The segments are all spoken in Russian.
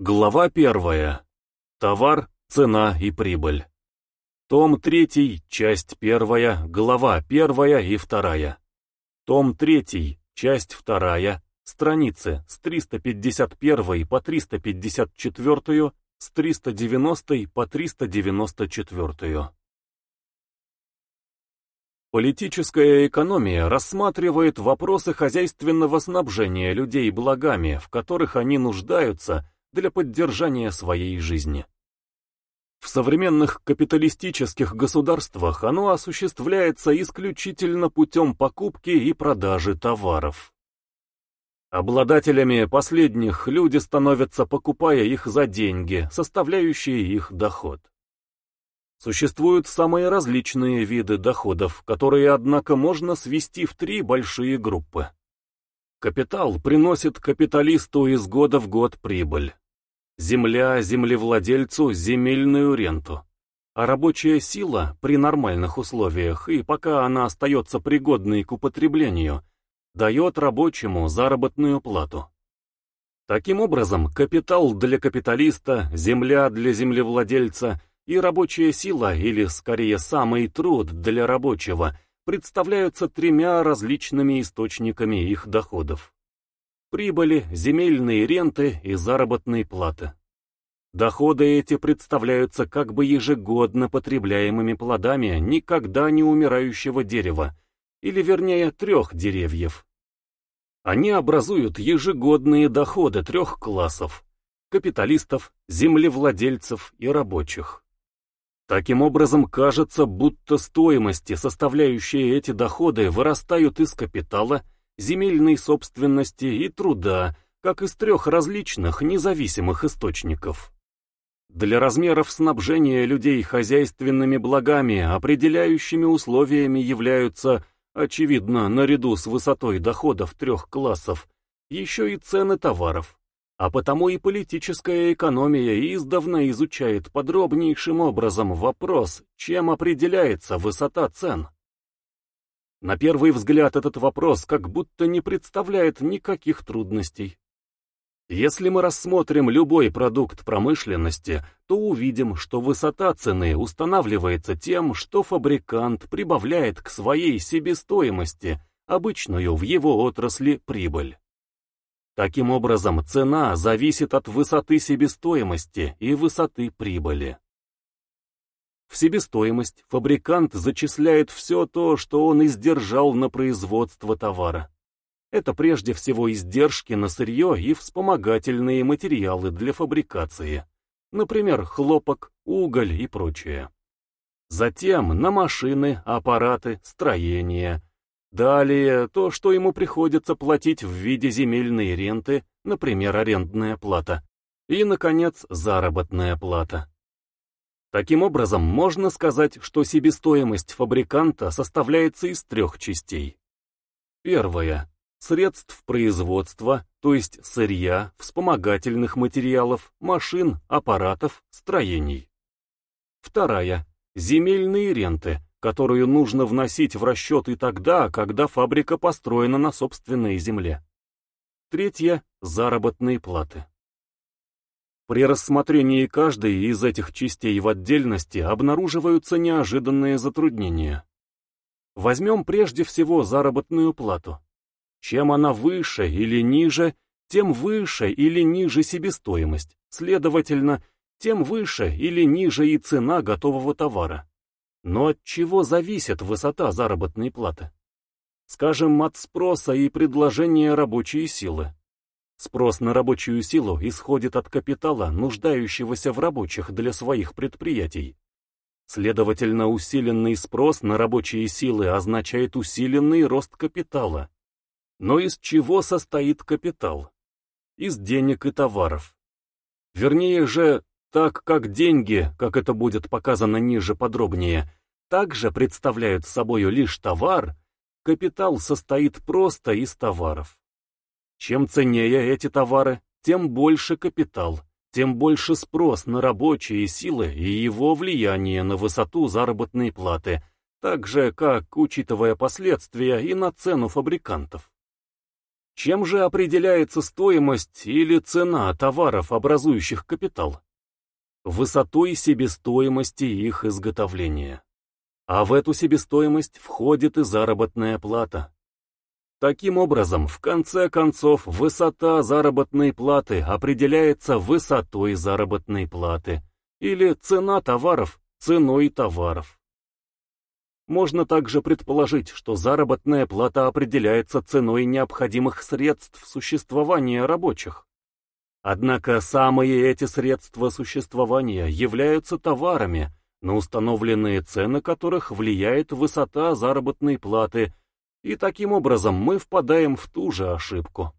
Глава первая. Товар, цена и прибыль. Том 3, часть 1, глава 1 и 2. Том 3, часть 2, страницы с 351 по 354, с 390 по 394. Политическая экономия рассматривает вопросы хозяйственного снабжения людей благами, в которых они нуждаются, для поддержания своей жизни. В современных капиталистических государствах оно осуществляется исключительно путем покупки и продажи товаров. Обладателями последних люди становятся, покупая их за деньги, составляющие их доход. Существуют самые различные виды доходов, которые, однако, можно свести в три большие группы. Капитал приносит капиталисту из года в год прибыль. Земля землевладельцу земельную ренту. А рабочая сила при нормальных условиях и пока она остается пригодной к употреблению, дает рабочему заработную плату. Таким образом, капитал для капиталиста, земля для землевладельца и рабочая сила, или скорее самый труд для рабочего, представляются тремя различными источниками их доходов прибыли, земельные ренты и заработные платы. Доходы эти представляются как бы ежегодно потребляемыми плодами никогда не умирающего дерева, или вернее трех деревьев. Они образуют ежегодные доходы трех классов – капиталистов, землевладельцев и рабочих. Таким образом, кажется, будто стоимости, составляющие эти доходы, вырастают из капитала – земельной собственности и труда, как из трех различных независимых источников. Для размеров снабжения людей хозяйственными благами определяющими условиями являются, очевидно, наряду с высотой доходов трех классов, еще и цены товаров, а потому и политическая экономия издавна изучает подробнейшим образом вопрос, чем определяется высота цен. На первый взгляд этот вопрос как будто не представляет никаких трудностей. Если мы рассмотрим любой продукт промышленности, то увидим, что высота цены устанавливается тем, что фабрикант прибавляет к своей себестоимости обычную в его отрасли прибыль. Таким образом, цена зависит от высоты себестоимости и высоты прибыли. В себестоимость фабрикант зачисляет все то, что он издержал на производство товара. Это прежде всего издержки на сырье и вспомогательные материалы для фабрикации, например, хлопок, уголь и прочее. Затем на машины, аппараты, строения. Далее то, что ему приходится платить в виде земельной ренты, например, арендная плата. И, наконец, заработная плата. Таким образом, можно сказать, что себестоимость фабриканта составляется из трех частей. Первая – средств производства, то есть сырья, вспомогательных материалов, машин, аппаратов, строений. Вторая – земельные ренты, которую нужно вносить в расчет и тогда, когда фабрика построена на собственной земле. Третья – заработные платы. При рассмотрении каждой из этих частей в отдельности обнаруживаются неожиданные затруднения. Возьмем прежде всего заработную плату. Чем она выше или ниже, тем выше или ниже себестоимость, следовательно, тем выше или ниже и цена готового товара. Но от чего зависит высота заработной платы? Скажем, от спроса и предложения рабочей силы. Спрос на рабочую силу исходит от капитала, нуждающегося в рабочих для своих предприятий. Следовательно, усиленный спрос на рабочие силы означает усиленный рост капитала. Но из чего состоит капитал? Из денег и товаров. Вернее же, так как деньги, как это будет показано ниже подробнее, также представляют собою лишь товар, капитал состоит просто из товаров. Чем ценнее эти товары, тем больше капитал, тем больше спрос на рабочие силы и его влияние на высоту заработной платы, так же, как, учитывая последствия, и на цену фабрикантов. Чем же определяется стоимость или цена товаров, образующих капитал? Высотой себестоимости их изготовления. А в эту себестоимость входит и заработная плата. Таким образом, в конце концов, высота заработной платы определяется высотой заработной платы, или цена товаров ценой товаров. Можно также предположить, что заработная плата определяется ценой необходимых средств существования рабочих. Однако самые эти средства существования являются товарами, на установленные цены которых влияет высота заработной платы, и таким образом мы впадаем в ту же ошибку.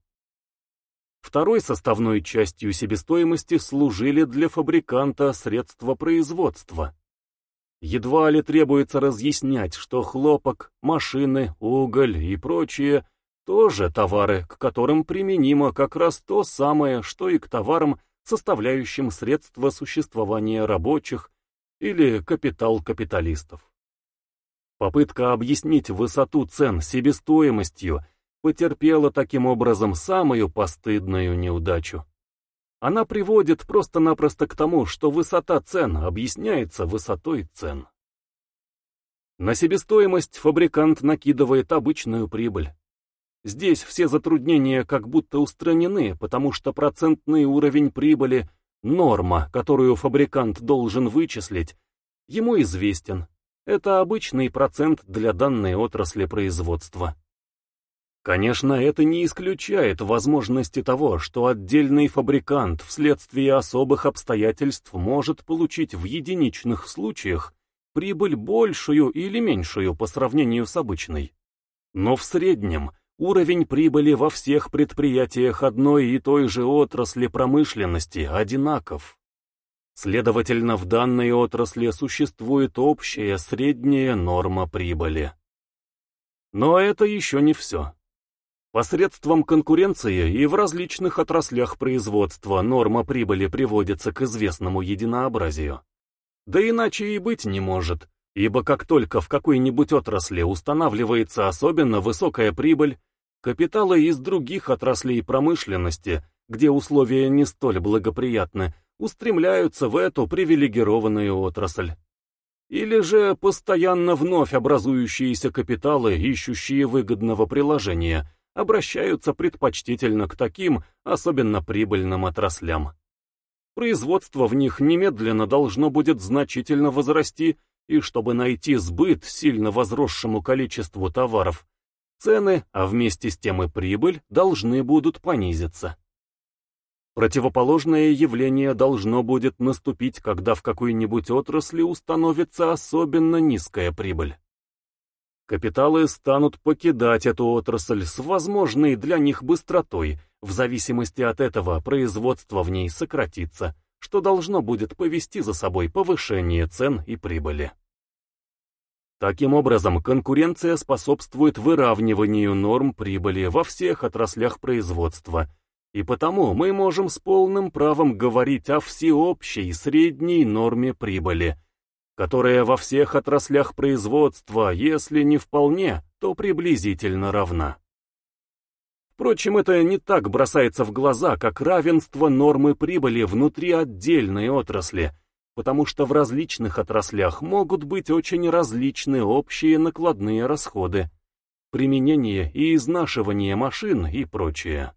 Второй составной частью себестоимости служили для фабриканта средства производства. Едва ли требуется разъяснять, что хлопок, машины, уголь и прочие тоже товары, к которым применимо как раз то самое, что и к товарам, составляющим средства существования рабочих или капитал капиталистов. Попытка объяснить высоту цен себестоимостью потерпела таким образом самую постыдную неудачу. Она приводит просто-напросто к тому, что высота цен объясняется высотой цен. На себестоимость фабрикант накидывает обычную прибыль. Здесь все затруднения как будто устранены, потому что процентный уровень прибыли, норма, которую фабрикант должен вычислить, ему известен. Это обычный процент для данной отрасли производства. Конечно, это не исключает возможности того, что отдельный фабрикант вследствие особых обстоятельств может получить в единичных случаях прибыль большую или меньшую по сравнению с обычной. Но в среднем уровень прибыли во всех предприятиях одной и той же отрасли промышленности одинаков. Следовательно, в данной отрасли существует общая средняя норма прибыли. Но это еще не все. Посредством конкуренции и в различных отраслях производства норма прибыли приводится к известному единообразию. Да иначе и быть не может, ибо как только в какой-нибудь отрасли устанавливается особенно высокая прибыль, капиталы из других отраслей промышленности, где условия не столь благоприятны, устремляются в эту привилегированную отрасль. Или же постоянно вновь образующиеся капиталы, ищущие выгодного приложения, обращаются предпочтительно к таким, особенно прибыльным отраслям. Производство в них немедленно должно будет значительно возрасти, и чтобы найти сбыт сильно возросшему количеству товаров, цены, а вместе с тем и прибыль, должны будут понизиться. Противоположное явление должно будет наступить, когда в какой-нибудь отрасли установится особенно низкая прибыль. Капиталы станут покидать эту отрасль с возможной для них быстротой, в зависимости от этого производство в ней сократится, что должно будет повести за собой повышение цен и прибыли. Таким образом, конкуренция способствует выравниванию норм прибыли во всех отраслях производства, и потому мы можем с полным правом говорить о всеобщей средней норме прибыли – которая во всех отраслях производства, если не вполне, то приблизительно равна. Впрочем, это не так бросается в глаза, как равенство нормы прибыли внутри отдельной отрасли, потому что в различных отраслях могут быть очень различны общие накладные расходы, применение и изнашивание машин и прочее.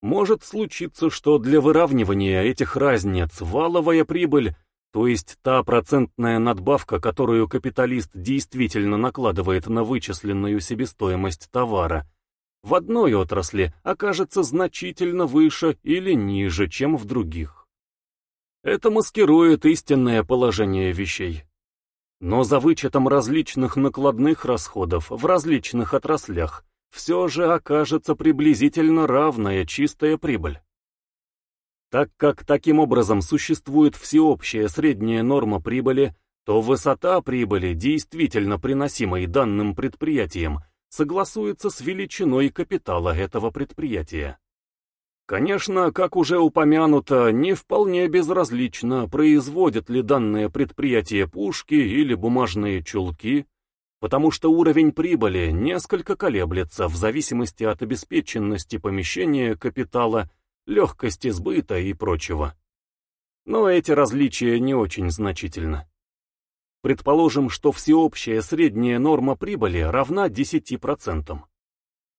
Может случиться, что для выравнивания этих разниц валовая прибыль то есть та процентная надбавка, которую капиталист действительно накладывает на вычисленную себестоимость товара, в одной отрасли окажется значительно выше или ниже, чем в других. Это маскирует истинное положение вещей. Но за вычетом различных накладных расходов в различных отраслях все же окажется приблизительно равная чистая прибыль. Так как таким образом существует всеобщая средняя норма прибыли, то высота прибыли, действительно приносимой данным предприятием, согласуется с величиной капитала этого предприятия. Конечно, как уже упомянуто, не вполне безразлично, производит ли данное предприятие пушки или бумажные чулки, потому что уровень прибыли несколько колеблется в зависимости от обеспеченности помещения, капитала, легкости сбыта и прочего. Но эти различия не очень значительны. Предположим, что всеобщая средняя норма прибыли равна 10%.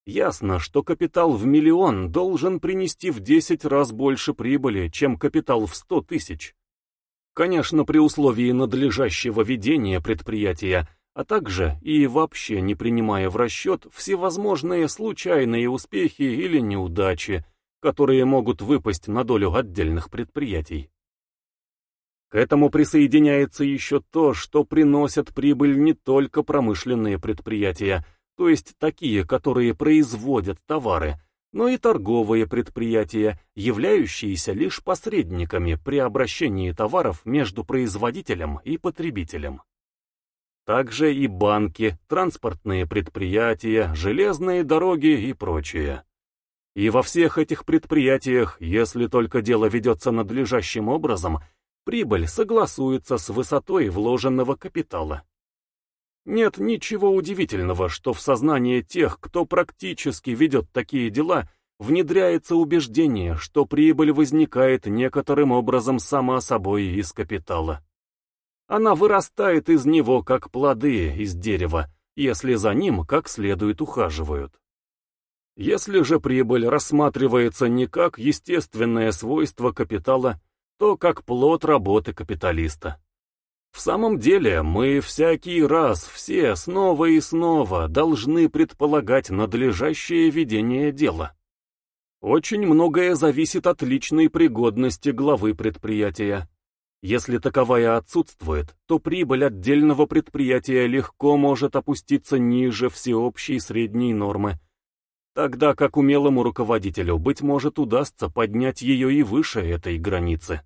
Ясно, что капитал в миллион должен принести в 10 раз больше прибыли, чем капитал в 100 тысяч. Конечно, при условии надлежащего ведения предприятия, а также и вообще не принимая в расчет всевозможные случайные успехи или неудачи, которые могут выпасть на долю отдельных предприятий. К этому присоединяется еще то, что приносят прибыль не только промышленные предприятия, то есть такие, которые производят товары, но и торговые предприятия, являющиеся лишь посредниками при обращении товаров между производителем и потребителем. Также и банки, транспортные предприятия, железные дороги и прочее. И во всех этих предприятиях, если только дело ведется надлежащим образом, прибыль согласуется с высотой вложенного капитала. Нет ничего удивительного, что в сознание тех, кто практически ведет такие дела, внедряется убеждение, что прибыль возникает некоторым образом сама собой из капитала. Она вырастает из него, как плоды из дерева, если за ним как следует ухаживают. Если же прибыль рассматривается не как естественное свойство капитала, то как плод работы капиталиста. В самом деле, мы всякий раз все снова и снова должны предполагать надлежащее ведение дела. Очень многое зависит от личной пригодности главы предприятия. Если таковая отсутствует, то прибыль отдельного предприятия легко может опуститься ниже всеобщей средней нормы, тогда как умелому руководителю, быть может, удастся поднять ее и выше этой границы.